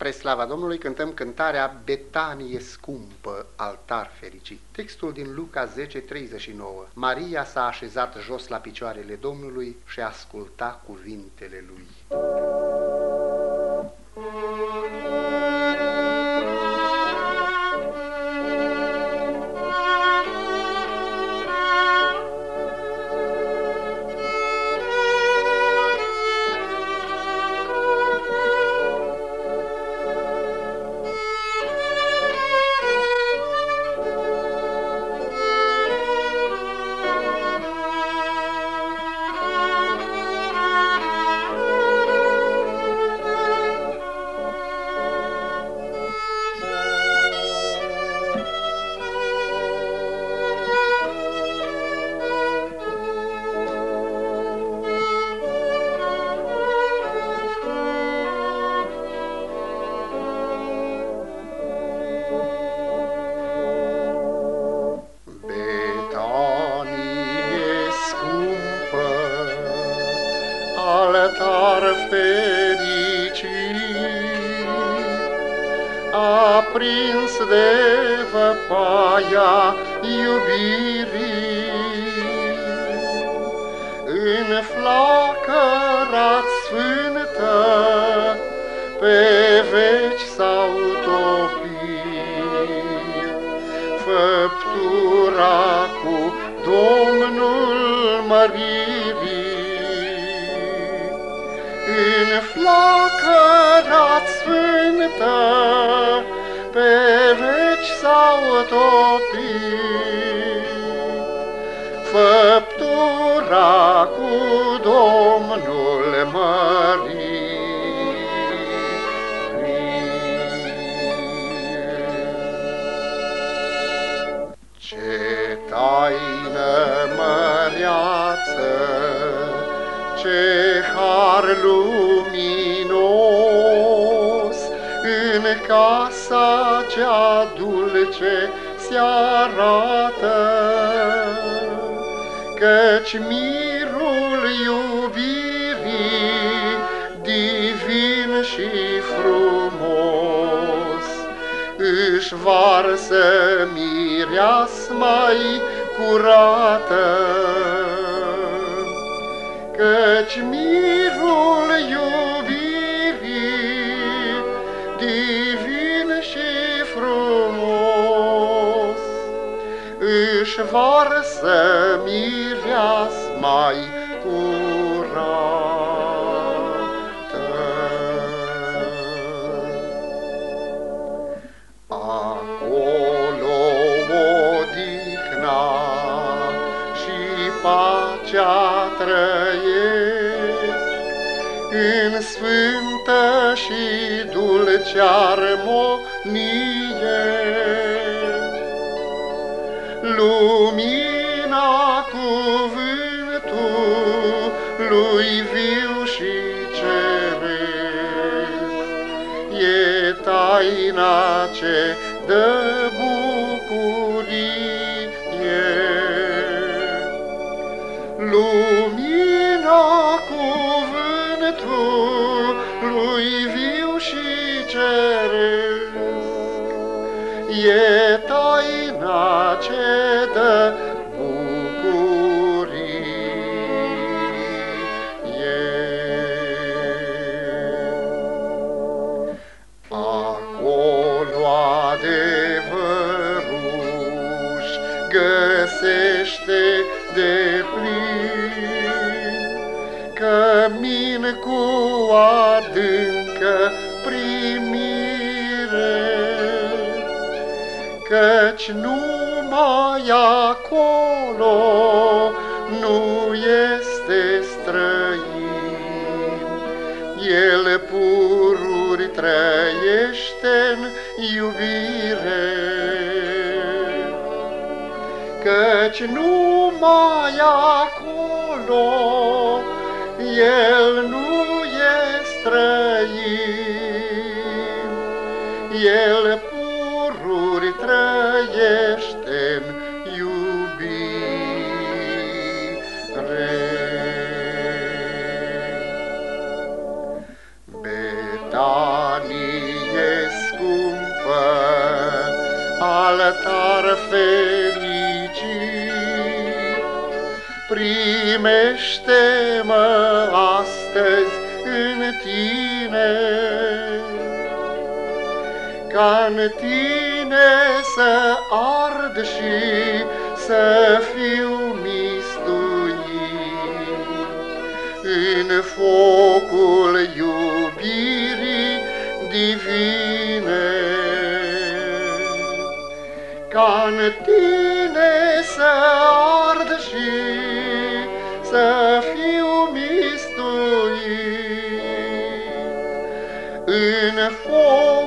Spre slava Domnului cântăm cântarea Betanie scumpă, altar fericit. Textul din Luca 10:39. Maria s-a așezat jos la picioarele Domnului și asculta cuvintele lui. Aprins de văpaia iubirii. În flacăra sfântă, pe veci s-au topit, făptura cu Domnul măririi în flacăra sfântă, Făptura cu Domnul mărit. Ce taină măreață, ce har luminos în casa cea dulce se arată, căci mirul iubirii divin și frumos își varsă mai curată. Căci mirul își varsă mireas mai curată. Acolo odihna și pacea trăiesc în sfântă și dulce armonie. Lumina cuvântului viu și ceresc e taina ce dă bucurie. Lumina cuvântului viu și ceresc e taina căci numai acolo nu este străin. El pururi trăiește-n iubire, căci numai acolo el nu e străin. El Primește-mă astăzi în tine, ca în tine să ard și să fiu mistuit în focul iubirii divine. Ca în tine să ard și să fiu mistuit. În focul iubirii